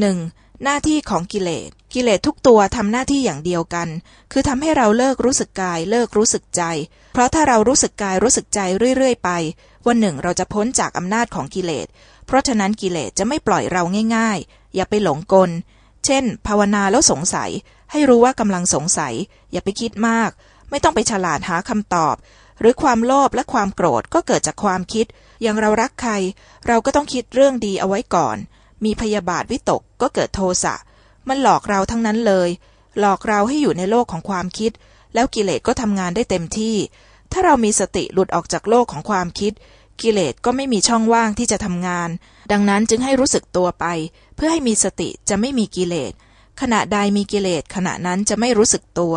หนึ่งหน้าที่ของกิเลส กิเลสทุกตัวทำหน้าที่อย่างเดียวกัน คือทำให้เราเลิกรู้สึกกาย เลิกรู้สึกใจ เพราะถ้าเรารู้สึกกายรู้สึกใจเรื่อยๆ ไป วันหนึ่งเราจะพ้นจากอำนาจของกิเลส เพราะฉะนั้นกิเลสจะไม่ปล่อยเราง่ายๆ อย่าไปหลงกล เช่น ภาวนาแล้วสงสัย ให้รู้ว่ากำลังสงสัย อย่าไปคิดมาก ไม่ต้องไปฉลาดหาคำตอบ หรือความโลภและความโกรธก็เกิดจากความคิด อย่างเรารักใคร เราก็ต้องคิดเรื่องดีเอาไว้ก่อน มีพยาบาทวิตกก็เกิดโทสะ มันหลอกเราทั้งนั้นเลย หลอกเราให้อยู่ในโลกของความคิด แล้วกิเลสก็ทำงานได้เต็มที่ ถ้าเรามีสติหลุดออกจากโลกของความคิด กิเลสก็ไม่มีช่องว่างที่จะทำงาน ดังนั้นจึงให้รู้สึกตัวไป เพื่อให้มีสติจะไม่มีกิเลส ขณะใดมีกิเลสขณะนั้นจะไม่รู้สึกตัว